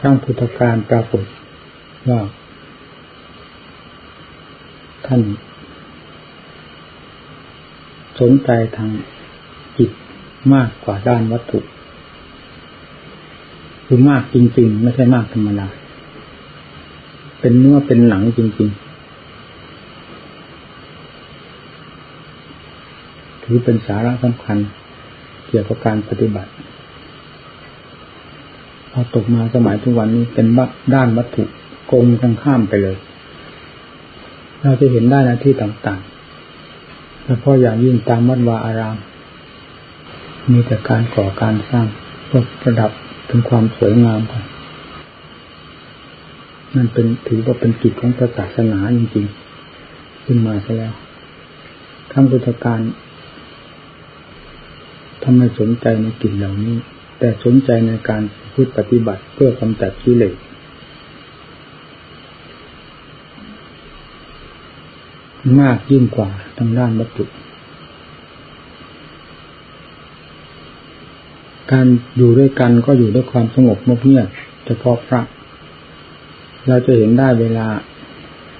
ครั้งพุทธการปรากฏว่าท่านสนใจทางจิตมากกว่าด้านวัตถุ คือมากจริง ๆ ไม่ใช่มากธรรมดา เป็นเนื้อเป็นหนังจริง ๆ ถือเป็นสาระสำคัญเกี่ยวกับการปฏิบัติ อตกมาสมัยทุกวันนี้เป็นด้านวัตถุโกงกันข้ามไปเลย เราจะเห็นได้ในที่ต่างๆแล้วพออย่างยิ่งตามวัดวาอาราม มีแต่การก่อการสร้างเพื่อประดับถึงความสวยงามกันนั่นเป็นถือว่าเป็นกิจของศาสนาจริงๆ ขึ้นมาซะแล้วทั้งพุทธการทำไมสนใจในกิจเหล่านี้ แต่สนใจในการพุทธปฏิบัติเพื่อกำจัดกิเลสมากยิ่งกว่าทางด้านวัตถุ การอยู่ด้วยกันก็อยู่ด้วยความสงบเงียบเฉพาะพระ เราจะเห็นได้เวลา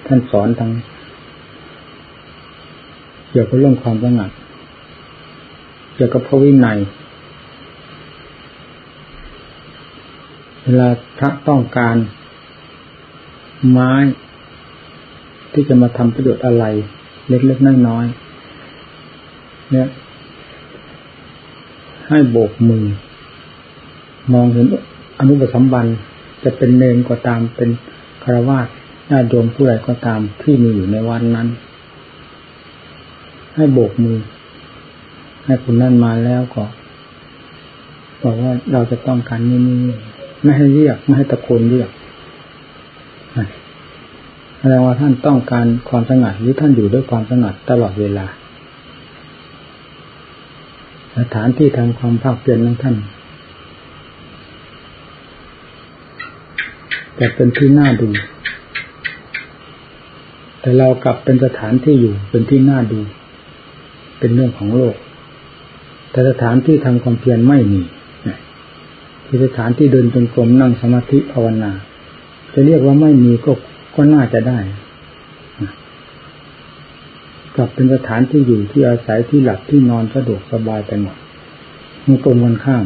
ท่านสอนทางเกี่ยวกับเรื่องความสงัด เกี่ยวกับพระวินัย เวลาพระต้องการ ไม้ ที่จะมาทำประโยชน์อะไร เล็กๆน้อยๆเนี่ย ให้โบกมือ มองเห็นอนุปสัมบันจะเป็นเนรก็ตามเป็นคารวาสญาติโยมผู้ใดก็ตามที่มีอยู่ในวันนั้น ให้โบกมือ ให้คุณนั่นมาแล้วก็บอกว่าเราจะต้องการนี่นี่ ไม่ให้เรียกไม่ให้ตะโกนเรียกแสดงว่าท่านต้องการความสงัดหรือท่านอยู่ด้วยความสงัดตลอดเวลา สถานที่ทำความภาคเปลี่ยนของท่านแต่เป็นที่น่าดู แต่เรากลับเป็นสถานที่อยู่เป็นที่น่าดู เป็นเรื่องของโลก แต่สถานที่ทำความเพียรไม่มี คือสถานที่เดินจงกรมนั่งสมาธิภาวนา จะเรียกว่าไม่มีก็ก็น่าจะได้กลับเป็นสถานที่อยู่ที่อาศัยที่หลับที่นอนสะดวกสบายไปหมดมันตรงกันข้าม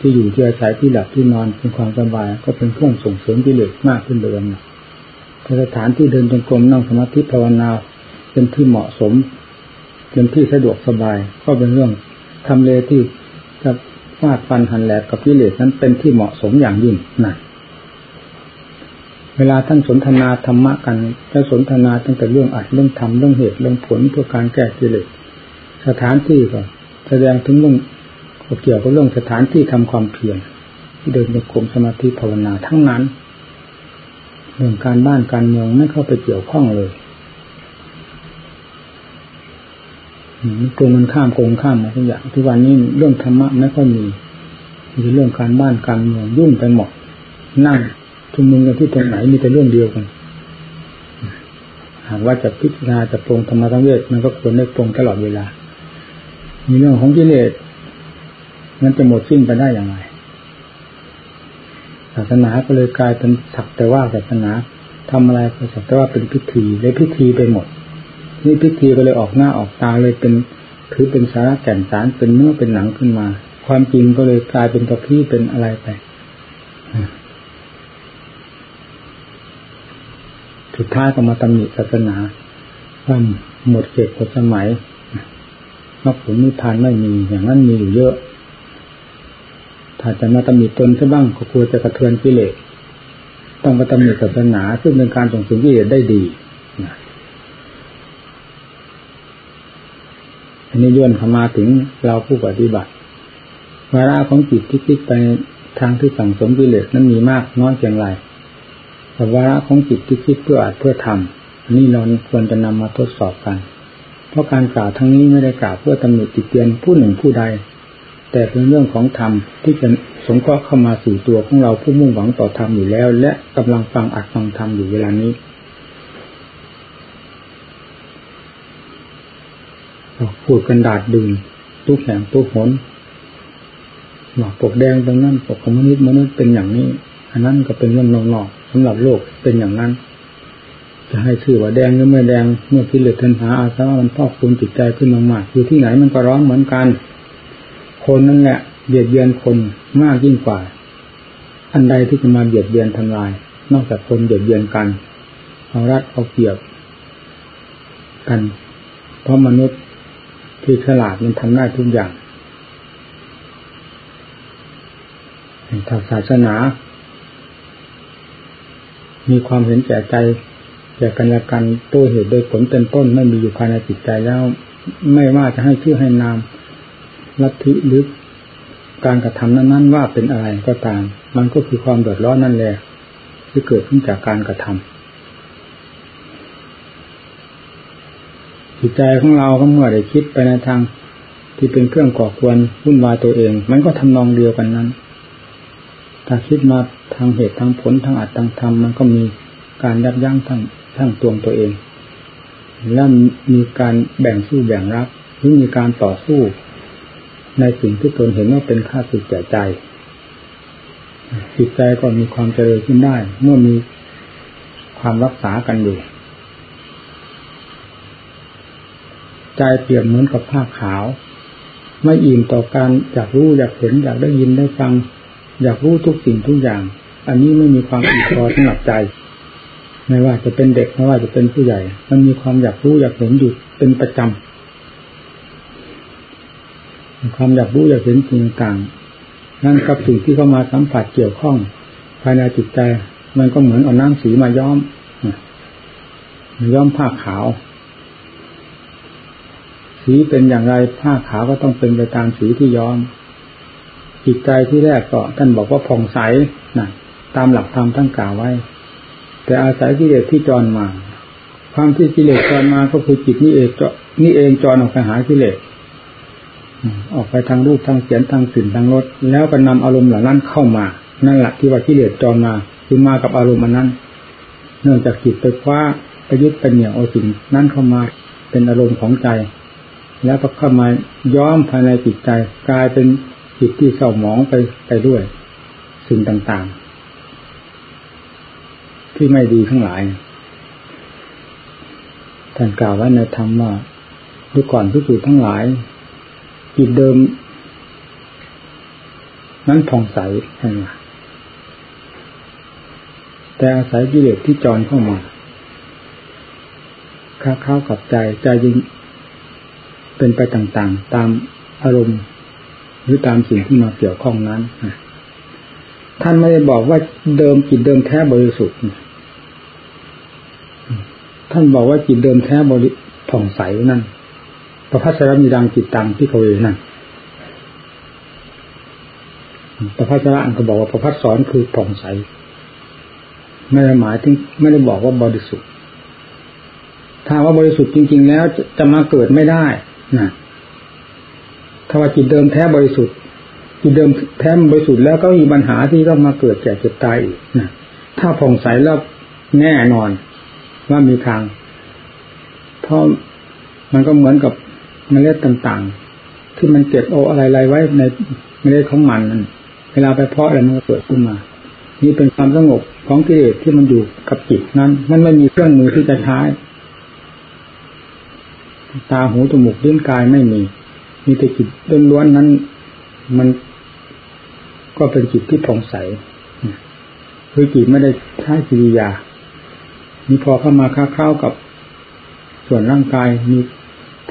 ที่อยู่ที่อาศัยที่หลับที่นอนเป็นความสบาย ก็เป็นเครื่องส่งเสริมกิเลสมากขึ้นเดิมแต่สถานที่เดินจงกรมนั่งสมาธิภาวนาเป็นที่เหมาะสมเป็นที่สะดวกสบาย ก็เป็นเรื่องทำเลที่จะ ฟาดฟันหันแหลกกับกิเลสนั้นเป็นที่เหมาะสมอย่างยิ่งนั่นเวลาท่านสนทนาธรรมะกันจะสนทนาตั้งแต่เรื่องอัดเรื่องทำเรื่องเหตุเรื่องผลเพื่อการแก้กิเลสสถานที่ก็แสดงถึงเรื่องเกี่ยวกับเรื่องสถานที่ทำความเพียรเดินในกรมสมาธิภาวนาทั้งนั้นเรื่องการบ้านการเมืองไม่เข้าไปเกี่ยวข้องเลย มันโกงมันข้ามโกงข้ามมาทุกอย่างทุกวันนี้เรื่องธรรมะไม่ค่อยมีมีเรื่องการบ้านการเมืองยุ่งไปหมดนั่งชุมนุมกันที่ตรงไหนมีแต่เรื่องเดียวกันหากว่าจะพิจารณาจะปรงธรรมะทั้งเวทมันก็ควรได้ปรงตลอดเวลา มีเรื่องของกิเลสมันจะหมดสิ้นไปได้อย่างไรศาสนาก็เลยกลายเป็นสักแต่ว่าศาสนาทำอะไรก็สักแต่ว่าเป็นพิธีเลยพิธีไปหมด นี่พิธีก็เลยออกหน้าออกตาเลยเป็นถือเป็นสาระแก่นสารเป็นเนื้อเป็นหนังขึ้นมา ความจริงก็เลยกลายเป็นกระพี้เป็นอะไรไปสุดท้ายก็มาตำหนิศาสนาว่าหมดเขตหมดสมัยมรรคผลนิพพานไม่มีอย่างนั้นมีอยู่เยอะ ถ้าจะมาตำหนิตนซะบ้างก็กลัวจะกระเทือนกิเลสต้องมาตำหนิศาสนาซึ่งเป็นการส่งเสริมกิเลสได้ดีอัน นี้ย่นเข้ามาถึงเราผู้ปฏิบัติวาระของจิตที่คิดไปทางที่สั่งสมกิเลสนั้นมีมากน้อยเพียงไรแต่วาระของจิตที่คิดเพื่ออาจเพื่อทำอันนี้เราควรจะนำมาทดสอบกัน เพราะการกล่าวทั้งนี้ไม่ได้กล่าวเพื่อตำหนิติเตียนผู้หนึ่งผู้ใด แต่เป็นเรื่องของธรรมที่จะสงเคราะห์เข้ามาสู่ตัวของเราผู้มุ่งหวังต่อธรรมอยู่แล้ว และกำลังฟังอัดฟังธรรมอยู่เวลานี้ พูดกันดาดดึงทุกแห่งทุกหนหมอกปกแดงตรงนั้นปกคอมมิวนิสต์มนุษย์เป็นอย่างนี้ อันนั้นก็เป็นเรื่องนอกๆสำหรับโลกเป็นอย่างนั้น จะให้ชื่อว่าแดงหรือไม่แดงเมื่อกิเลสทันหาอาสวะมันพอกคูณจิตใจขึ้นมากๆอยู่ที่ไหนมันก็ร้องเหมือนกัน คนนั่นแหละเบียดเบียนคนมากยิ่งกว่า อันใดที่จะมาเบียดเบียนทำลาย นอกจากคนเบียดเบียนกันเอารัดเอาเปรียบกัน เพราะมนุษย์ ที่ฉลาดมันทำได้ทุกอย่างทางศาสนา มีความเห็นแก่ใจแก่กันและกันตัวเหตุโดยผลเป็นต้นไม่มีอยู่ภายในจิตใจแล้ว ไม่ว่าจะให้ชื่อให้นามลัทธิหรือการกระทำนั้น ๆ ว่าเป็นอะไรก็ตาม มันก็คือความเดือดร้อนนั่นแหละที่เกิดขึ้นจากการกระทำ จิตใจของเราก็เมื่อได้คิดไปในทางที่เป็นเครื่องก่อควรวุ่นวายตัวเอง มันก็ทำนองเดียวกันนั้น ถ้าคิดมาทางเหตุทางผลทางอัตทางธรรมมันก็มีการยับยั้งทั้งทั้งตัวตัวเอง และมีการแบ่งสู้แบ่งรับหรือมีการต่อสู้ ในสิ่งที่ตนเห็นว่าเป็นค่าสุดแก่ใจจิตใจก็มีความเจริญขึ้นได้ เมื่อมีความรักษากันอยู่ ใจเปรียบเหมือนกับผ้าขาว ไม่อิ่มต่อการอยากรู้อยากเห็นอยากได้ยินได้ฟัง อยากรู้ทุกสิ่งทุกอย่าง อันนี้ไม่มีความอิ่มพอสำหรับใจ ไม่ว่าจะเป็นเด็กไม่ว่าจะเป็นผู้ใหญ่ มันมีความอยากรู้อยากเห็นอยู่เป็นประจำความอยากรู้อยากเห็นสิ่งต่างนั่นกับสิ่งที่เข้ามาสัมผัสเกี่ยวข้อง ภายในจิตใจ มันก็เหมือนเอาน้ำสีมาย้อมย้อมผ้าขาว สีเป็นอย่างไรผ้าขาวก็ต้องเป็นไปตามสีที่ย้อมจิตใจที่แรกก็ท่านบอกว่าผ่องใสนะตามหลักธรรมท่านกล่าวไว้ แต่อาศัยกิเลสที่จรมา ความที่กิเลสจรมาก็คือจิตนี่เองจนี่เองจรออกไปหากิเลสออกไปทางรูปทางเสียงทางสิ่นทางรสแล้วก็นำอารมณ์เหล่านั้นเข้ามา นั่นแหละที่ว่ากิเลสจรมาคือมากับอารมณ์มันนั้น เนื่องจากจิตไปคว้าไปยึดเป็นเหนี่ยวเอาสิ่งนั้นเข้ามาเป็นอารมณ์ของใจ แล้วก็เข้ามาย้อมภายในจิตใจ กลายเป็นจิตที่เศร้าหมองไปไปด้วย สิ่งต่างๆ ที่ไม่ดีทั้งหลายท่านกล่าวไว้ในธรรมว่าดูก่อนพิสูจทั้งหลาย จิตเดิม นั้นผ่องใสใช่ไหมแต่อาศัยกิเลสที่จรเข้ามาค้าเข้ากับใจใจยิง เป็นไปต่างๆ ตามอารมณ์ หรือตามสิ่งที่มาเกี่ยวข้องนั้นท่านไม่ได้บอกว่าเดิมจิตเดิมแท้บริสุทธิ์ท่านบอกว่าจิตเดิมแท้บริผ่องใสนั่นประพัสรมีดังจิตตังที่เขาเองนั่นประพัสระอันก็บอกว่าประพัสสอนคือผ่องใส ไม่ได้หมายถึงไม่ได้บอกว่าบริสุทธิ์ถ้าว่าบริสุทธิ์จริง ๆ แล้วจะมาเกิดไม่ได้ นะถ้าว่าจิตเดิมแท้บริสุทธิ์จิตเดิมแท้บริสุทธิ์แล้วก็มีปัญหาที่ต้องมาเกิดแก่เจ็บตายอีกนะถ้าผ่องใสแล้วแน่นอน ว่ามีทางเพราะมันก็เหมือนกับเมล็ดต่างๆ ที่มันเก็บโออะไรๆไว้ในเมล็ดของมันนั่นเวลาไปเพาะอะไรมันก็เกิดขึ้นมา นี่เป็นความสงบของกิเลสที่มันอยู่กับจิตนั้น มันไม่มีเครื่องมือที่จะใช้ ตาหูจมูกเลิ้นกายไม่มี มีแต่จิตล้วนๆนั้น มันก็เป็นจิตที่ผ่องใสคือจิตไม่ได้ใช้กิริยา มีพอเข้ามาค้าเข้ากับส่วนร่างกายมี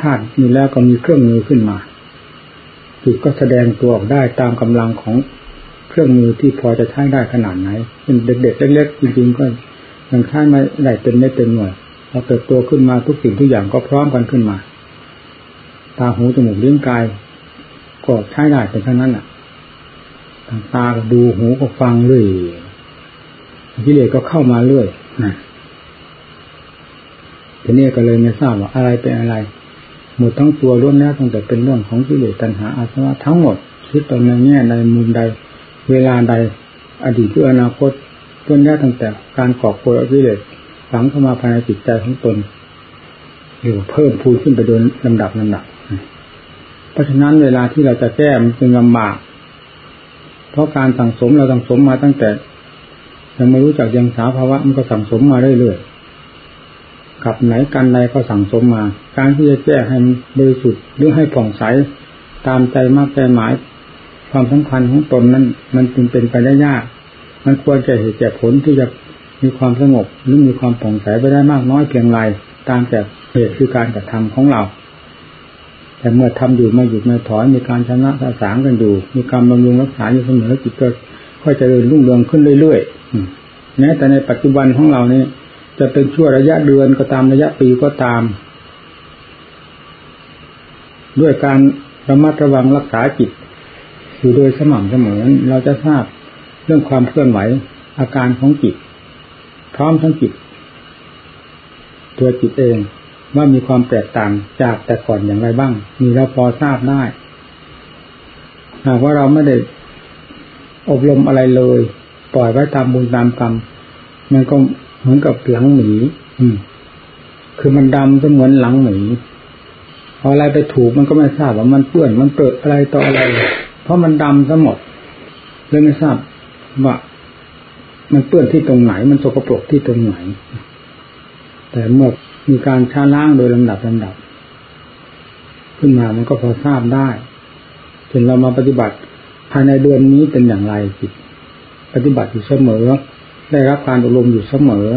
ธาตุมีแล้วก็มีเครื่องมือขึ้นมาจิตก็แสดงตัวออกได้ตามกำลังของเครื่องมือที่พอจะใช้ได้ขนาดไหนเป็นเด็กๆเล็กๆจริงๆก็ยังใช้ไม่ได้เต็มไม่เต็มหน่วย อเติบโตขึ้นมาทุกสิ่งทุกอย่างก็พร้อมกันขึ้นมา ตาหูจมูกลิ้นกาย ก็ใช้ได้เป็นเท่านั้นอะตาก็ดูหูก็ฟังเรื่อยกิเลสก็เข้ามาเรื่อยนะทีนี้ก็เลยไม่ทราบว่าอะไรเป็นอะไร หมดทั้งตัวล้วนแล้วตั้งแต่เป็นเรื่องของกิเลสตัณหาอาสวะทั้งหมดคิดตอนในแง่ใดมุมใด เวลาใด อดีตหรืออนาคตล้วนแล้วตั้งแต่การก่อโกยกิเลส ฝังเข้ามาภายในจิตใจของตนอยู่เพิ่มพูนขึ้นไปโดยลำดับลำดับเพราะฉะนั้นเวลาที่เราจะแก้มันจึงลำบาก เพราะการสั่งสมเราสั่งสมมาตั้งแต่ยังไม่รู้จักยังสาภาวะมันก็สั่งสมมาเรื่อยๆกับไหนกันใดก็สั่งสมมา การที่จะแก้ให้บริสุทธิ์หรือให้ผ่องใสตามใจมากใจหมาย ความสำคัญของตนนั้น มันจึงเป็นไปได้ยาก มันควรจะเหตุแก่ผลที่จะ มีความสงบหรือมีความผ่องใสไปได้มากน้อยเพียงไรตามแต่เหตุคือการกระทำของเรา แต่เมื่อทำอยู่ไม่หยุดไม่ถอยมีการชนะสะสางกันอยู่ มีการบำรุงรักษาอยู่เสมอจิตก็ค่อยจะเดินรุ่งเรืองขึ้นเรื่อยๆแม้แต่ในปัจจุบันของเรานี่จะเป็นชั่วระยะเดือนก็ตามระยะปีก็ตาม ด้วยการระมัดระวังรักษาจิต อยู่โดยสม่ำเสมอเราจะทราบเรื่องความเคลื่อนไหวอาการของจิต พร้อมทั้งจิต ตัวจิตเองว่ามีความแตกต่างจากแต่ก่อนอย่างไรบ้าง มีเราพอทราบได้หากว่าเราไม่ได้อบรมอะไรเลย ปล่อยไว้ตามบุญตามกรรมมันก็เหมือนกับหลังหมีอืม คือมันดำเสมือนหลังหมีพออะไรไปถูกมันก็ไม่ทราบว่ามันเปื้อนมันเปิดอะไรต่ออะไร เพราะมันดำซะหมดเลยไม่ทราบว่า มันเปื้อนที่ตรงไหน มันสกปรกที่ตรงไหน แต่เมื่อมีการช้าล้างโดยลำดับลำดับ ขึ้นมามันก็พอทราบได้จนเรามาปฏิบัติภายในเดือนนี้เป็นอย่างไรจิตปฏิบัติอยู่เสมอ ได้รับการอบรมอยู่เสมอ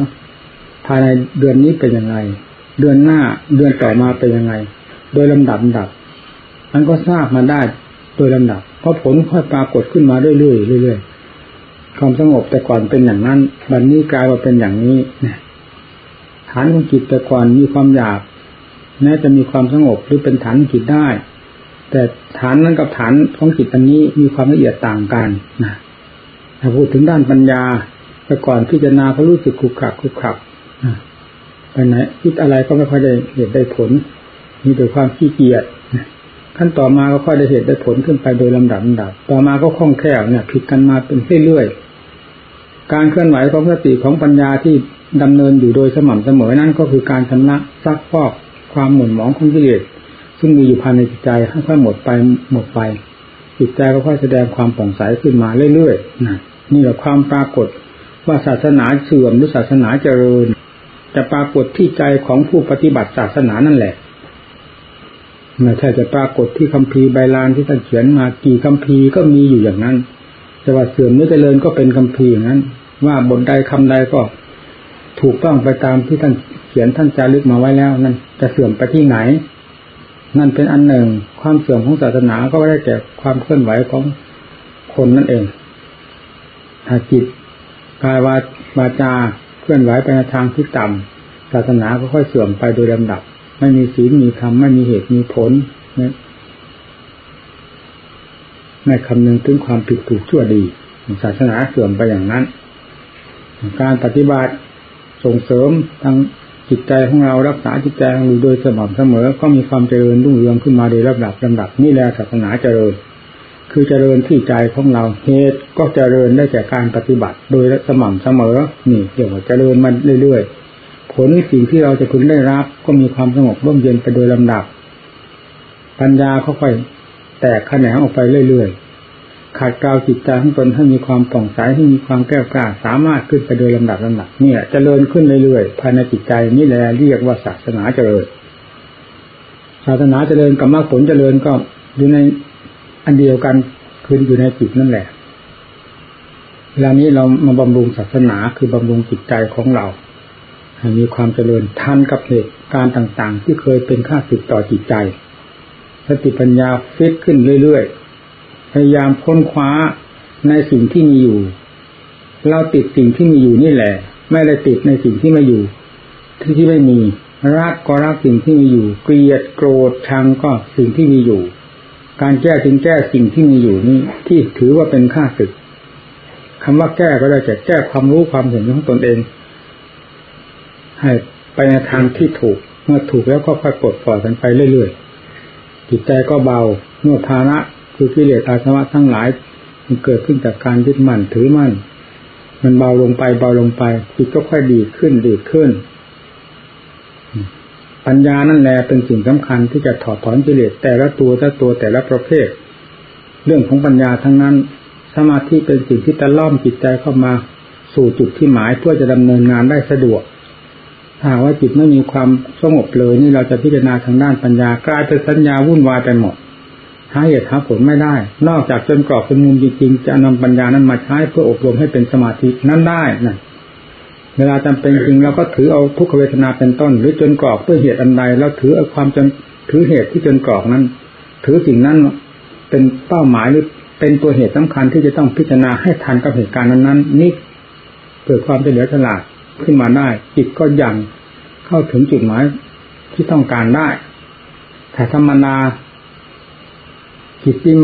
ภายในเดือนนี้เป็นยังไงเดือนหน้าเดือนต่อมาเป็นยังไง โดยลำดับลำดับมันก็ทราบมาได้โดยลำดับเพราะผลค่อยปรากฏขึ้นมาเรื่อยๆเรื่อยๆ ความสงบแต่ก่อนเป็นอย่างนั้นบัดนนี้กลายมาเป็นอย่างนี้นฐานของจิตแต่ก่อนมีความอยากแม้จะมีความสงบหรือเป็นฐานจิตได้ แต่ฐานนั้นกับฐานของจิตอันนี้มีความละเอียดต่างกันนะถ้าพูดถึงด้านปัญญา แต่ก่อนพิจารณาก็รู้สึกขุกขักขุกขักไปไหนคิดอะไรก็ไม่ค่อยได้เหตุได้ผล มีแต่ความขี้เกียจขั้นต่อมาก็ค่อยได้เหตุได้ผลขึ้นไปโดยลำดับลำดับ ต่อมาก็คล่องแคล่วเนี่ยผิดกันมาเป็นเรื่อยๆ การเคลื่อนไหวของสติของปัญญาที่ดำเนินอยู่โดยสม่ำเสมอนั่นก็คือการชำระซักฟอกความหมุนหมองของกิเลสซึ่งมีอยู่ภายในจิตใจค่อยๆหมดไปหมดไป จิตใจก็ค่อยแสดงความผ่องใสขึ้นมาเรื่อยๆนะนี่แหละความปรากฏว่าศาสนาเสื่อมหรือศาสนาเจริญ จะปรากฏที่ใจของผู้ปฏิบัติศาสนานั่นแหละไม่ใช่จะปรากฏที่คัมภีร์ใบลานที่ท่านเขียนมากี่คัมภีร์ก็มีอยู่อย่างนั้นแต่ว่าเสื่อมหรือเจริญก็เป็นคัมภีร์อย่างนั้น ว่าบทใดคำใดก็ถูกต้องไปตามที่ท่านเขียนท่านจารึกมาไว้แล้ว นั่นจะเสื่อมไปที่ไหน นั่นเป็นอันหนึ่ง ความเสื่อมของศาสนาก็ได้แก่ความเคลื่อนไหวของคนนั่นเองหากจิตกายวาวาจาเคลื่อนไหวไปในทางที่ต่ำศาสนาก็ค่อยเสื่อมไปโดยลำดับ ไม่มีศีลมีธรรมไม่มีเหตุมีผลไม่คำนึงถึงความผิดถูกชั่วดี ศาสนาเสื่อมไปอย่างนั้น การปฏิบัติส่งเสริมทางจิตใจของเรารักษาจิตใจของเราโดยสม่ำเสมอ ก็มีความเจริญรุ่งเรืองขึ้นมาโดยลำดับลำดับนี่แหละศาสนาเจริญ คือเจริญที่ใจของเราเหตุก็เจริญได้จากการปฏิบัติ โดยสม่ำเสมอนี่เดี๋ยวเจริญมาเรื่อยๆ ผลสิ่งที่เราจะพึงได้รับ ก็มีความสงบร่มเย็นไปโดยลำดับ ปัญญาค่อยๆแตกแขนงออกไปเรื่อยๆ ขัดเกลาจิตใจของตนให้มีความป่องใสให้มีความแก้วกล้าสามารถขึ้นไปโดยลำดับลำดับเนี่ยจเจริญขึ้นเรื่อยๆภายในจิตใจนี่แหละเรียกว่าศาสนาเจริญ ศาสนาเจริญกับมรรคผลเจริญก็อยู่ในอันเดียวกันคืออยู่ในจิตนั่นแหละเวลานี้เรามาบำรุงศาสนาคือบำรุงจิตใจของเราให้มีความเจริญทันกับเหตุการณ์ต่างๆ ที่เคยเป็นข้าศึกต่อจิตใจสติปัญญาฟิตขึ้นเรื่อยๆ พยายามค้นคว้าในสิ่งที่มีอยู่ เราติดสิ่งที่มีอยู่นี่แหละ ไม่ได้ติดในสิ่งที่ไม่อยู่ ที่ที่ไม่มี รักก็รักสิ่งที่มีอยู่ เกลียดโกรธชังก็สิ่งที่มีอยู่ การแก้จึงแก้สิ่งที่มีอยู่นี้ที่ถือว่าเป็นค่าศึกคำว่าแก้ก็ได้แต่แก้ความรู้ความเห็นของตนเอง ให้ไปในทางที่ถูก เมื่อถูกแล้วก็ค่อยปลดปล่อยกันไปเรื่อยๆจิตใจก็เบาเมื่อภาระ คือกิเลสอาสวะทั้งหลาย มันเกิดขึ้นจากการยึดมั่นถือมั่น มันเบาลงไปเบาลงไปจิตก็ค่อยดีขึ้นดีขึ้น ปัญญานั่นแหละเป็นสิ่งสำคัญที่จะถอดถอนกิเลสแต่ละตัวแต่ตัวแต่ละประเภท เรื่องของปัญญาทั้งนั้น สมาธิเป็นสิ่งที่ตะล่อมจิตใจเข้ามาสู่จุดที่หมายเพื่อจะดำเนินงานได้สะดวกหาว่าจิตไม่มีความสงบเลยนี่เราจะพิจารณาทางด้านปัญญากลายเป็นสัญญาวุ่นวายไปหมด หาเหตุหาผลไม่ได้ นอกจากจนกรอบเป็นมุมจริงๆ จะนำปัญญานั้นมาใช้เพื่ออบรมให้เป็นสมาธินั้นได้นะเวลาจำเป็นจริงเราก็ถือเอาทุกขเวทนาเป็นต้น หรือจนกรอบเพื่อเหตุอันใดเราถือเอาความจนถือเหตุที่จนกรอบนั้น ถือสิ่งนั้นเป็นเป้าหมายหรือเป็นตัวเหตุสำคัญที่จะต้องพิจารณาให้ทันกับเหตุการณ์นั้นๆนี่เกิดความเฉลียวฉลาดขึ้นมาได้จิตก็ยังเข้าถึงจุดหมายที่ต้องการได้แต่ธรรมนา จิตที่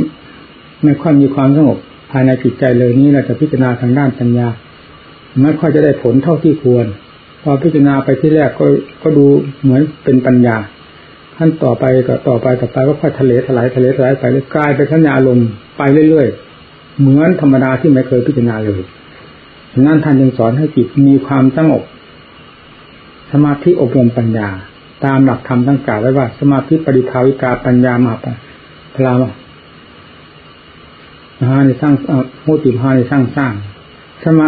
ไม่ค่อยมีความสงบภายในจิตใจเลยนี้เราจะพิจารณาทางด้านปัญญา ไม่ค่อยจะได้ผลเท่าที่ควร พอพิจารณาไปที่แรกก็ก็ดูเหมือนเป็นปัญญาขั้นต่อไปก็ต่อไปต่อไปก็ค่อยทะเลถลายทะเลถลายไปเลยกลายเป็นสัญญาลมณ์ไปเรื่อยๆ เหมือนธรรมดาที่ไม่เคยพิจารณาเลยฉะนั้นท่านยังสอนให้จิตมีความสงบ สมาธิอบรมปัญญา ตามหลักธรรมทั้งกล่าวไว้ว่า สมาธิปริภาวิกาปัญญามาปพลาว หาในสร้างโมติภาในสร้างสร้างสมา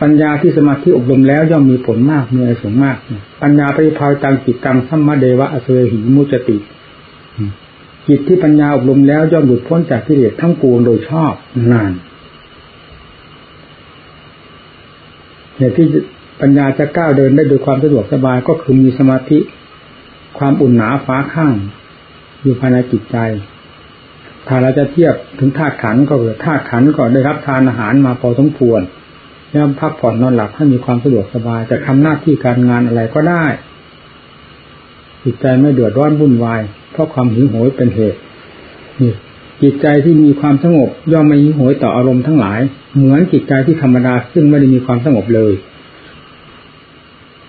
ปัญญาที่สมาธิอบรมแล้วย่อมมีผลมากมีอะไรสูงมาก ปัญญาปริภาวตังจิตตังสัมมาเดวะอสเวหิมุจติจิตที่ปัญญาอบรมแล้วย่อมหลุดพ้นจากกิเลสทั้งปวงโดยชอบนานเนี่ยที่ปัญญาจะก้าวเดินได้โดยความสะดวกสบายก็คือมีสมาธิ ความอุ่นหนาฟ้าข้าง อยู่ภายในจิตใจ ถ้าเราจะเทียบถึงธาตุขันก็คือธาตุขันก็ได้รับทานอาหารมาพอสมควรย่อมพักผ่อนนอนหลับให้มีความสะดวกสบายจะทำหน้าที่การงานอะไรก็ได้จิตใจไม่เดือดร้อนวุ่นวายเพราะความหิวโหยเป็นเหตุนี่จิตใจที่มีความสงบย่อมไม่หิวโหยต่ออารมณ์ทั้งหลาย เหมือนจิตใจที่ธรรมดาซึ่งไม่ได้มีความสงบเลย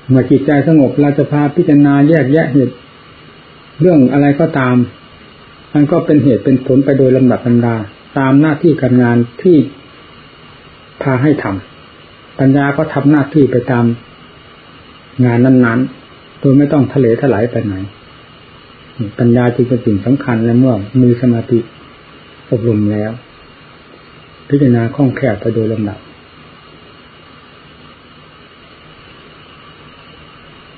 เมื่อจิตใจสงบเราจะพาพิจารณาแยกแยะเหตุเรื่องอะไรก็ตาม มันก็เป็นเหตุเป็นผลไปโดยลำดับลำดา ตามหน้าที่การงานที่พาให้ทำปัญญาก็ทำหน้าที่ไปตามงานนั้นๆ โดยไม่ต้องทะเลถลายไปไหน ปัญญาจึงเป็นสิ่งสำคัญและเมื่อมีสมาธิอบรมแล้ว พิจารณาคล่องแคล่วไปโดยลำดับ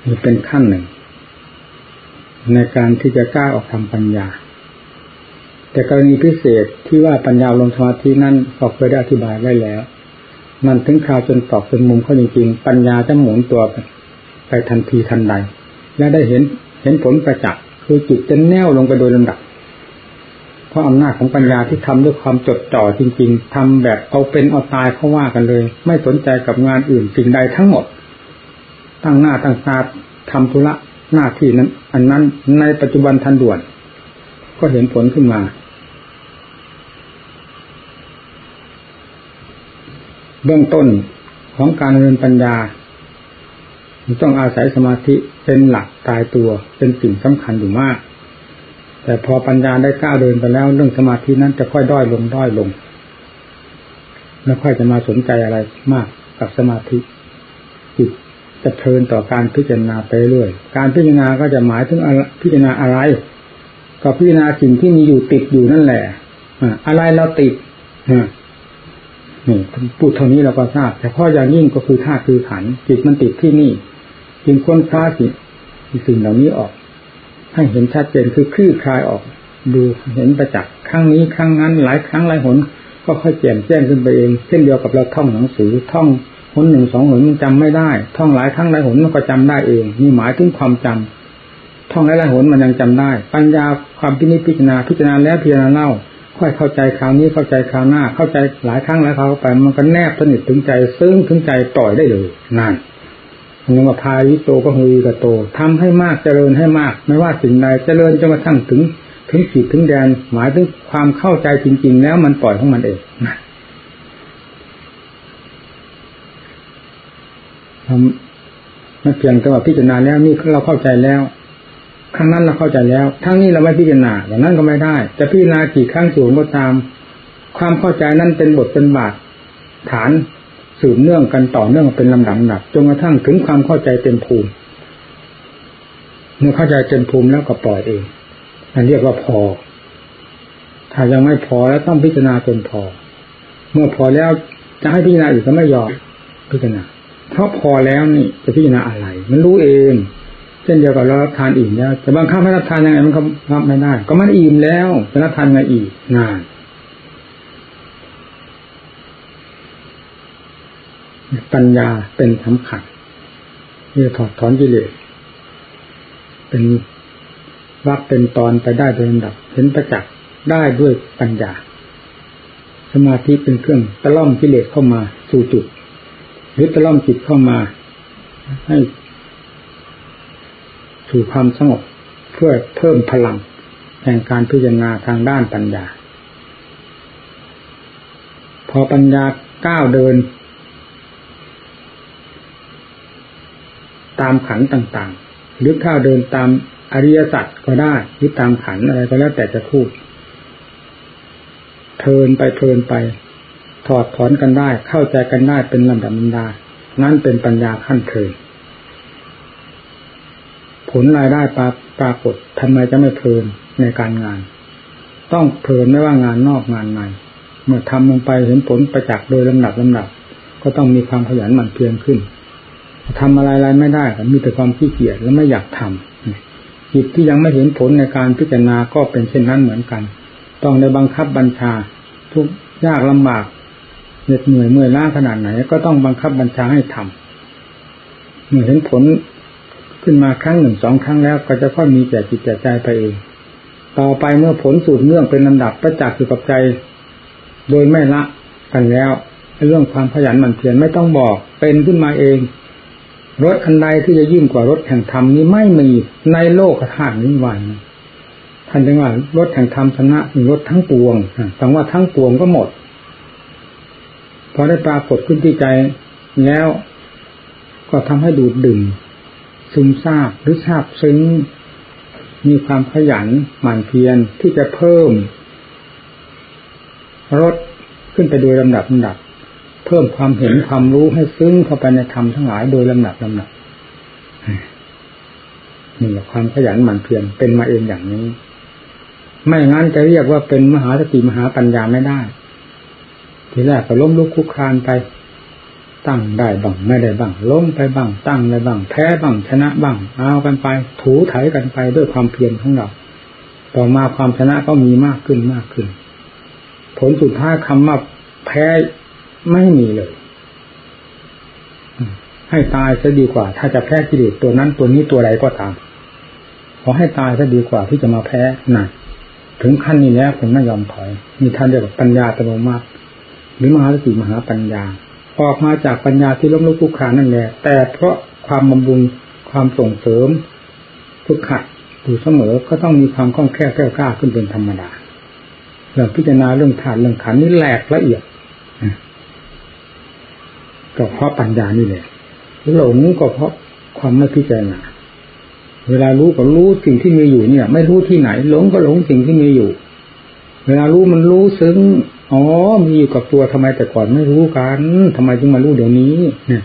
นี่เป็นขั้นหนึ่ง ในการที่จะกล้าออกทำปัญญา แต่กรณีพิเศษที่ว่าปัญญาลงสมาธินั้นก็เคยได้อธิบายไว้แล้ว มันถึงคราวจนตอกเป็นมุมเขาจริงๆปัญญาจะหมุนตัวไปทันทีทันใด และได้เห็นเห็นผลประจักษ์คือจิตจะแน่วลงไปโดยลำดับ เพราะอำนาจของปัญญาที่ทำด้วยความจดจ่อจริง ๆทำแบบเอาเป็นเอาตายเขาว่ากันเลย ไม่สนใจกับงานอื่นสิ่งใดทั้งหมด ตั้งหน้าตั้งตาทำธุระหน้าที่นั้น อันนั้นในปัจจุบันทันด่วน ก็เห็นผลขึ้นมา เบื้องต้นของการเรียนปัญญาต้องอาศัยสมาธิเป็นหลักตายตัวเป็นสิ่งสำคัญอยู่มาก แต่พอปัญญาได้ก้าวเดินไปแล้วเรื่องสมาธินั้นจะค่อยด้อยลงด้อยลงไม่ค่อยจะมาสนใจอะไรมากกับสมาธิจิตจะเทินต่อการพิจารณาไปเรื่อยการพิจารณาก็จะหมายถึงพิจารณาอะไร ก็พิจารณาสิ่งที่มีอยู่ติดอยู่นั่นแหละอะไรเราติดนี่พูดเท่านี้เราก็ทราบ แต่ข้ออย่างยิ่งก็คือธาตุคือขันจิตมันติดที่นี่ จึงค้นคว้าสิสิ่งเหล่านี้ออก ให้เห็นชัดเจนคือคลี่คลายออก ดูเห็นประจักษ์ครั้งนี้ครั้งนั้น หลายครั้งหลายหน ก็ค่อยแจ่มแจ้งขึ้นไปเอง เช่นเดียวกับเราท่องหนังสือท่องหนหนึ่งสองหนมันจำไม่ได้ ท่องหลายครั้งหลายหนมันก็จำได้เองนี่หมายถึงความจำ ท่องหลายหลายหนมันยังจำได้ ปัญญาความพินิจพิจารณาพิจารณาแล้วพิจารณาเล่า ค่อยเข้าใจคราวนี้เข้าใจคราวหน้า เข้าใจหลายครั้งแล้วเขาไปมันก็แนบสนิทถึงใจซึ้งถึงใจต่อยได้เลยนั่นนี่ว่าพายิโตก็ฮือกโตทำให้มากเจริญให้มาก ไม่ว่าสิ่งใดเจริญจนกระทั่งถึง ถึงขีดถึงแดน หมายถึงความเข้าใจจริง ๆ แล้วมันปล่อยของมันเองนะทำมันเพียงแต่ว่าพิจารณาแล้วนี่เราเข้าใจแล้ว ครั้งนั้นเราเข้าใจแล้ว ทั้งนี้เราไม่พิจารณาอย่างนั้นก็ไม่ได้ จะพิจารณากี่ครั้งสูงก็ตาม ความเข้าใจนั้นเป็นบทเป็นบาทฐานสืบเนื่องกันต่อเนื่องเป็นลำดับหนักจนกระทั่งถึงความเข้าใจเต็มภูมิเมื่อเข้าใจเต็มภูมิแล้วก็ปล่อยเองอันเรียกว่าพอ ถ้ายังไม่พอแล้วต้องพิจารณาจนพอ เมื่อพอแล้วจะให้พิจารณาอีกก็ไม่ยอมพิจารณาเพราะพอแล้วนี่จะพิจารณาอะไร มันรู้เอง ช่นเดียวกับเรารับทานอิ่มแล้วจะบังคับให้รับทานยังไงมันก็รับไม่ได้ ก็มันอิ่มแล้วจะรับทานไงอีกนานปัญญาเป็นสำคัญที่ถอดถอนกิเลสเป็นวักเป็นตอนไปได้โดยลำดับ เห็นประจักษ์ได้ด้วยปัญญา สมาธิเป็นเครื่องตะล่อมกิเลสเข้ามาสู่จุด หรือตะล่อมจิตเข้ามา ให้ สู่ความสงบเพื่อเพิ่มพลังแห่งการพิจารณาทางด้านปัญญา พอปัญญาก้าวเดิน ตามขันต่างๆ หรือถ้าวเดินตามอริยสัจก็ได้หรือตามขันอะไรก็แล้วแต่จะพูดเพลินไปเพลินไป ถอดถอนกันได้เข้าใจกันได้เป็นลำดับลำดานั่นเป็นปัญญาขั้นเทิน ผลรายได้ปราปรากฏทำไมจะไม่เพลินในการงาน ต้องเพลินไม่ว่างานนอกงานในเมื่อทำลงไปเห็นผลประจักษ์โดยลำดับลำดับ ก็ต้องมีความขยันหมั่นเพียรขึ้นทำอะไรอะไรไม่ได้มีแต่ความขี้เกียจและไม่อยากทำจิตที่ยังไม่เห็นผลในการพิจารณาก็เป็นเช่นนั้นเหมือนกัน ต้องในบังคับบัญชา ทุกยากลำบากเหน็ดเหนื่อยเมื่อยล้าขนาดไหน ก็ต้องบังคับบัญชาให้ทำเมื่อเห็นผล ขึ้นมาครั้งหนึ่งสองครั้งแล้ว ก็จะค่อยมีแก่จิตแก่ใจไปเอง ต่อไปเมื่อผลสูตรเนื่องเป็นลำดับประจักษ์อยู่กับใจ โดยไม่ละกันแล้วเรื่องความขยันหมั่นเพียรไม่ต้องบอกเป็นขึ้นมาเอง รถอันใดที่จะยิ่งกว่ารถแห่งธรรมนี้ไม่มีในโลกธาตุนี้วันท่านจึงว่ารถแห่งธรรมชนะรถทั้งปวงฟังว่าทั้งปวงก็หมดพอได้ปรากฏขึ้นที่ใจแล้ว ก็ทำให้ดูดดื่ม ซึมซาบหรือซาบซึ้ง มีความขยันหมั่นเพียรที่จะเพิ่มรถขึ้นไปโดยลำดับลำดับ เพิ่มความเห็นความรู้ให้ซึ้งเข้าไปในธรรมทั้งหลายโดยลำดับลำดับนี่ความขยันหมั่นเพียรเป็นมาเองอย่างนี้ ไม่งั้นจะเรียกว่าเป็นมหาสติมหาปัญญาไม่ได้ ทีแรกก็ล้มลุกคุกคานไป ตั้งได้บ้างไม่ได้บ้างล้มไปบ้างตั้งได้บ้างแพ้บ้างชนะบ้างเอากันไป ถูไถกันไปด้วยความเพียรของเรา ต่อมาความชนะก็มีมากขึ้นมากขึ้น ผลสุดท้ายคำว่าแพ้ไม่มีเลย ให้ตายจะดีกว่า ถ้าจะแพ้กิเลสตัวนั้นตัวนี้ตัวใดก็ตามขอให้ตายจะดีกว่าที่จะมาแพ้นะถึงขั้นนี้แล้วผมไม่ยอมถอย มีท่านเรียกว่าปัญญาตโนมัติหรือมหาสติมหาปัญญา ออกมาจากปัญญาที่ล้มลุกคุกคานนั่นแหละแต่เพราะความบำรุงความส่งเสริมฝึกขัดอยู่เสมอก็ต้องมีความคล่องแคล่วแก้วกล้าขึ้นเป็นธรรมดาเรื่องพิจารณาเรื่องฐานเรื่องขันนี่แหลกละเอียดก็เพราะปัญญานี่แหละหลงก็เพราะความไม่พิจารณาเวลารู้ก็รู้สิ่งที่มีอยู่เนี่ย ไม่รู้ที่ไหน หลงก็หลงสิ่งที่มีอยู่ เวลารู้มันรู้ซึ้ง อ๋อมีอยู่กับตัวทำไมแต่ก่อนไม่รู้กันทำไมจึงมารู้เดี๋ยวนี้ เนี่ย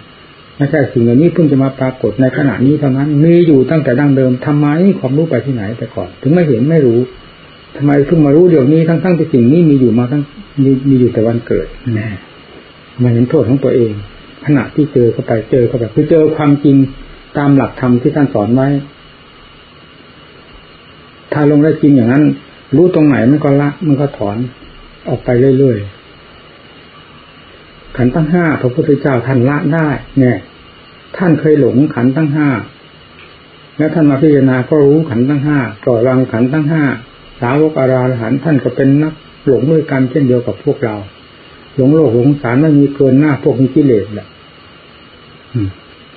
ไม่ใช่สิ่งเหล่านี้เพิ่งจะมาปรากฏในขณะนี้เท่านั้น มีอยู่ตั้งแต่ดั้งเดิมทำไมความรู้ไปที่ไหนแต่ก่อน ถึงไม่เห็นไม่รู้ทำไมเพิ่งมารู้เดี๋ยวนี้ทั้งๆที่สิ่งนี้มีอยู่มาทั้งมีมีอยู่แต่วันเกิดแน่มาเห็นโทษของตัวเอง ขณะที่เจอเข้าไปเจอเข้าไปคือเจอความจริงตามหลักธรรมที่ท่านสอนไว้ ถ้าลงได้จริงอย่างนั้น รู้ตรงไหนมันก็ละมันก็ถอน ออกไปเรื่อยๆ ขันตั้งห้าพระพุทธเจ้าท่านละได้เนี่ยท่านเคยหลงขันตั้งห้าแล้วท่านมาพิจารณาก็รู้ขันตั้งห้าปล่อยวางขันตั้งห้าสาวกอาราหันท่านก็เป็นนักหลงด้วยกันเช่นเดียวกับพวกเรา หลงโลกหลงสารไม่มีเกินหน้าพวกมีกิเลสแหละ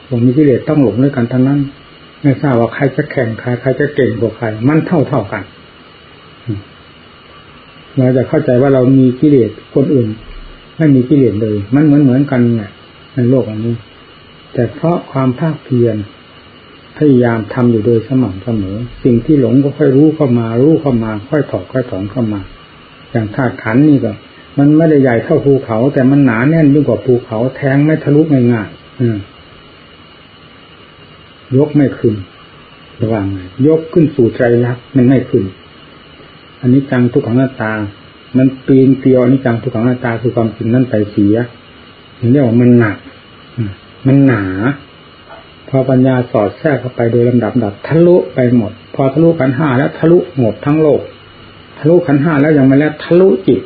ผมมีกิเลสต้องหลงด้วยกันทั้งนั้น ไม่ทราบว่าใครจะแข่งใครใครจะเก่งกว่าใคร มันเท่าเท่ากัน เราจะเข้าใจว่าเรามีกิเลสคนอื่น ไม่มีกิเลสเลย มันเหมือนเหมือนกันเนี่ยในโลกอันนี้ แต่เพราะความภาคเพียรพยายามทำอยู่โดยสม่ำเสมอ สิ่งที่หลงก็ค่อยรู้เข้ามา รู้เข้ามา ค่อยถอดค่อยถอนเข้ามา อย่างธาตุขันนี่ก็ มันไม่ได้ใหญ่เท่าภูเขา แต่มันหนาแน่นยิ่งกว่าภูเขาแทงไม่ทะลุง่ายยกไม่ขึ้นระวังยกขึ้นสู่ใจรักมันไม่ขึ้น อันนี้จังทุกขังหน้าตา มันปีนเกลียวอันนี้จังทุกขังหน้าตาคือความจริงนั่นไปเสียเรียกว่ามันหนัก มันหนา พอปัญญาสอดแทรกเข้าไปโดยลำดับดับทะลุไปหมด พอทะลุขันห้าแล้วทะลุหมดทั้งโลก ทะลุขันห้าแล้วยังไม่แล้วทะลุจิต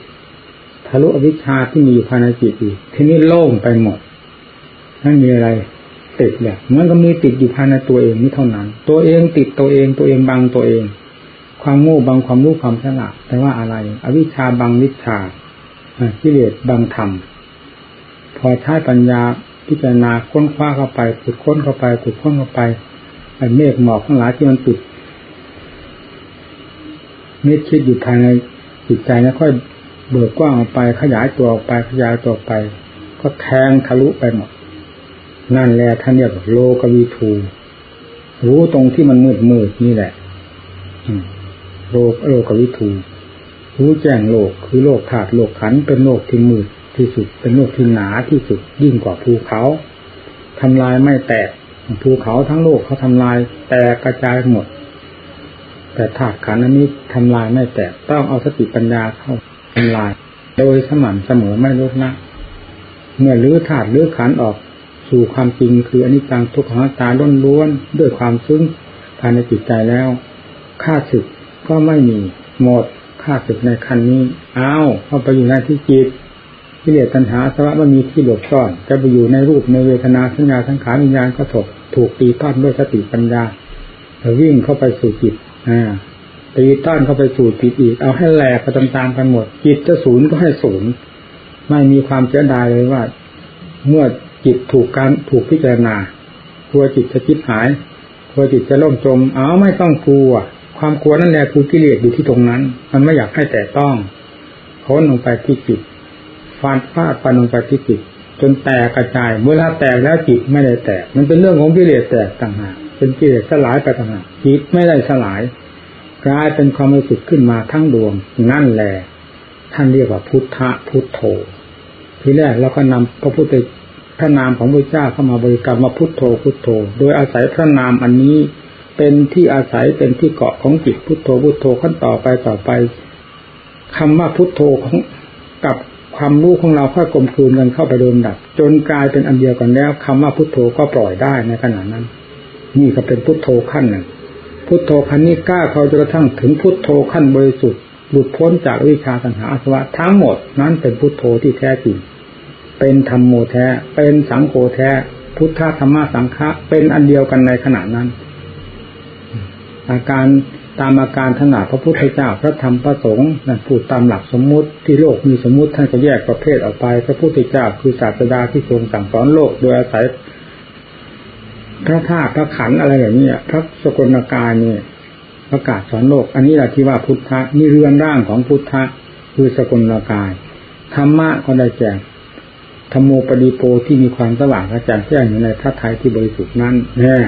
ทะลุอวิชชาที่มีอยู่ภายในจิตอีก ทีนี้โล่งไปหมดไม่มีอะไรติดเนี่ยมันก็มีติดอยู่ภายในตัวเองนี่เท่านั้น ตัวเองติดตัวเองตัวเองบังตัวเอง ความโง่บังความรู้ความฉลาดแต่ว่าอะไร อวิชชาบังวิชากิเลสบังธรรม พอใช้ปัญญาพิจารณาค้นคว้าเข้าไปขุดค้นเข้าไปขุดค้นเข้าไปไอ้เมฆหมอกทั้งหลายที่มันติดเมฆคิดอยู่ภายในจิตใจแล้วค่อยเบิกกว้างออกไป ขยายตัวออกไปขยายตัวไป ก็แทงทะลุไปหมดนั่นแหละท่านเรียกโลกวีทูรู้ตรงที่มันมืดมืดนี่แหละ โลกโลกวิทูรู้แจ้งโลกคือโลกธาตุโลกขันเป็นโลกที่มืดที่สุด เป็นโลกที่หนาที่สุดยิ่งกว่าภูเขาทำลายไม่แตกภูเขาทั้งโลกเขาทำลายแตกกระจายหมด แต่ธาตุขันอันนี้ทำลายไม่แตกต้องเอาสติปัญญาเข้าทำลาย โดยสม่ำเสมอไม่ลดละเมื่อลื้อธาตุลื้อขันออกสู่ความจริงคืออนิจจังทุกขังตาล้นล้วนด้วยความซึ้งภายในจิตใจแล้วค่าศึก ก็ไม่มีหมดค่าศึกในคันนี้อ้าวเข้าไปอยู่ในที่จิตกิเลสตัณหาสวะมันมีที่หลบซ่อนจะไปอยู่ในรูปในเวทนาสัญญาสังขารวิญญาณก็ถกถูกตีต้อนด้วยสติปัญญาวิ่งเข้าไปสู่จิตอ่าตีต้อนเข้าไปสู่จิตอีก เอาให้แหลกไปตามๆกันหมด จิตจะศูนย์ก็ให้ศูนย์ไม่มีความเสียดายเลยว่า เมื่อจิตถูกการถูกพิจารณากลัวจิตจะคิดหายกลัวจิตจะล่มจม เอาไม่ต้องกลัว ความกลัวนั่นแหละคือกิเลสอยู่ที่ตรงนั้น มันไม่อยากให้แต่ต้องค้นลงไปที่จิตฟาดฟาดฟันลงไปที่จิตจนแตกกระจายเวลาแตกแล้วจิตไม่ได้แตก มันเป็นเรื่องของกิเลสแตกต่างหากเป็นกิเลสสลายไปต่างหากจิตไม่ได้สลายกลายเป็นความรู้สึกขึ้นมาทั้งดวง นั่นแหละท่านเรียกว่าพุทธะพุทโธ ทีแรกเราก็นำพระพุทธพระนามของพระเจ้าเข้ามาบริกรรมมาพุทโธพุทโธ โดยอาศัยพระนามอันนี้ เป็นที่อาศัยเป็นที่เกาะของจิตพุทโธพุทโธขั้นต่อไปต่อไปคำว่าพุทโธของกับความรู้ของเราค่อยกลมกลืนกันเข้าไปโดนดับ จนกลายเป็นอันเดียวกันแล้วคำว่าพุทโธก็ปล่อยได้ในขณะนั้น นี่ก็เป็นพุทโธขั้นหนึ่งพุทโธขั้นนี้กล้าเขาจนกระทั่งถึงพุทโธขั้นบริสุทธิ์หลุดพ้นจากวิชาสังหาอาสวะทั้งหมดนั้นเป็นพุทโธที่แท้จริงเป็นธรรมโมแท้ เป็นสังโฆแท้ พุทธธรรมสังฆะเป็นอันเดียวกันในขณะนั้น อาการตามอาการขนาดพระพุทธเจ้าพระธรรมพระสงฆ์นั่นพูดตามหลักสมมุติที่โลกมีสมมุติท่านก็แยกประเภทออกไป พระพุทธเจ้าคือศาสดาที่ทรงสั่งสอนโลกโดยอาศัยพระธาตุพระขันอะไรอย่างนี้พระสกลนาการนี่ประกาศสอนโลก อันนี้แหละที่ว่าพุทธะนี่เรือนร่างของพุทธะคือสกลนากายธรรมะก็ได้แจกธรรมโมปดีโปที่มีความสว่างกระจ่างแจ้งอยู่ในพระทัยที่บริสุทธิ์นั้นแน่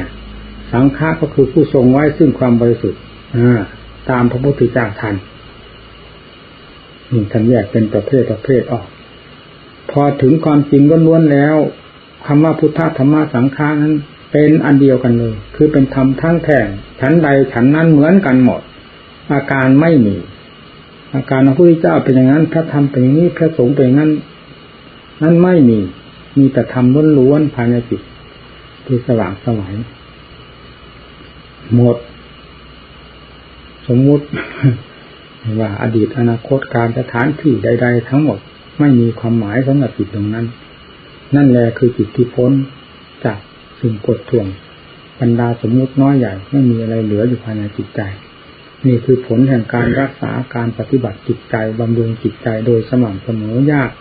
สังฆะก็คือผู้ทรงไว้ซึ่งความบริสุทธิ์ตามพระพุทธเจ้าทันนี่ท่านแยกเป็นประเภทประเภทออก พอถึงความจริงล้วนแล้วคำว่าพุทธธรรมะสังฆานั้น เป็นอันเดียวกันเลย คือเป็นธรรมทั้งแท่งฉันใดฉันนั้นเหมือนกันหมด อาการไม่มี อาการของพระพุทธเจ้าเป็นอย่างนั้น พระธรรมเป็นอย่างนี้พระสงฆ์เป็นอย่างนั้น นั้นไม่มี มีแต่ทำล้วนๆภายในจิตที่สว่างสวัย หมด สมมุติว่าอดีตอนาคตการสถานที่ใด ๆ ทั้งหมดไม่มีความหมายสำหรับจิตตรงนั้น นั่นแหละคือจิตที่พ้นจากสิ่งกดท่วงบรรดาสมมุติน้อยใหญ่ไม่มีอะไรเหลืออยู่ภายในจิตใจ นี่คือผลแห่งการรักษาการปฏิบัติจิตใจบำรุงจิตใจโดยสม่ำเสมอยาก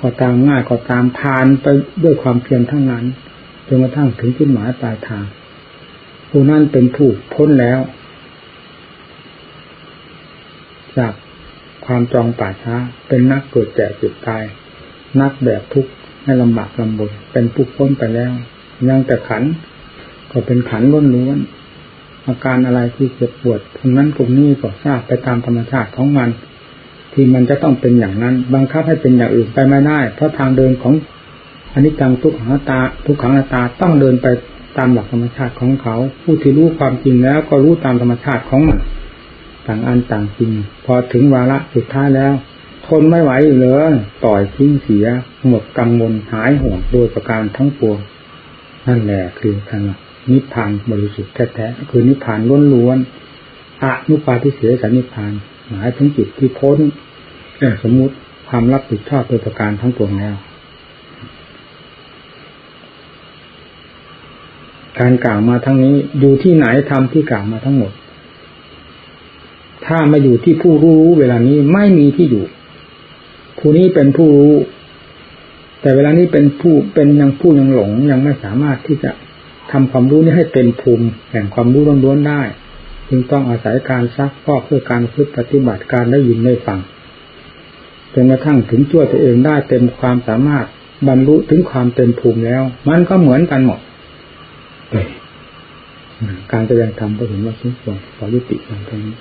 ก็ตามง่ายก็ตามผ่านไปด้วยความเพียรทั้งนั้นจนกระทั่งถึงจุดหมายปลายทาง ผู้นั้นเป็นผู้พ้นแล้ว จากความจองป่าช้า เป็นนักเกิดแก่เจ็บตาย นักแบบทุกข์ให้ลำบากลำบนเป็นผู้พ้นไปแล้ว ยังแต่ขัน ก็เป็นขันล้นล้วนอาการอะไรที่เจ็บปวดตรงนั้นตรงนี้ก็ทราบไปตามธรรมชาติของมัน ที่มันจะต้องเป็นอย่างนั้น บังคับให้เป็นอย่างอื่นไปไม่ได้ เพราะทางเดินของอนิจจังทุกขังตาทุกขังตาต้องเดินไป ตามหลักธรรมชาติของเขา ผู้ที่รู้ความจริงแล้วก็รู้ตามธรรมชาติของมันต่างอันต่างจริง พอถึงวาระสุดท้ายแล้ว ทนไม่ไหวเลยต่อยทิ้งเสียหมดกังวลหายห่วงโดยประการทั้งปวงนั่นแหละคือทางนิพพานบริสุทธิ์แท้ๆคือนิพพานล้วนๆอะนุปาทิเสสนิพพาน หมายถึงจิตที่พ้นสมมุติความรับผิดชอบโดยประการทั้งปวงแล้ว การกล่าวมาทั้งนี้ อยู่ที่ไหนทำที่กล่าวมาทั้งหมด ถ้าไม่อยู่ที่ผู้รู้เวลานี้ไม่มีที่อยู่ ผู้นี้เป็นผู้รู้ แต่เวลานี้เป็นผู้เป็นยังผู้ยังหลงยังไม่สามารถที่จะทำความรู้นี้ให้เป็นภูมิแห่งความรู้ล้วนๆได้ จึงต้องอาศัยการซักฟอกเพื่อการฝึกปฏิบัติการได้ยินได้ฟังจนกระทั่งถึงช่วตัวเองได้เต็มความสามารถบรรลุถึงความเป็นภูมิแล้ว มันก็เหมือนกันหมด การแสดงธรรมก็เห็นว่าสมควรขอยุติการตรงนี้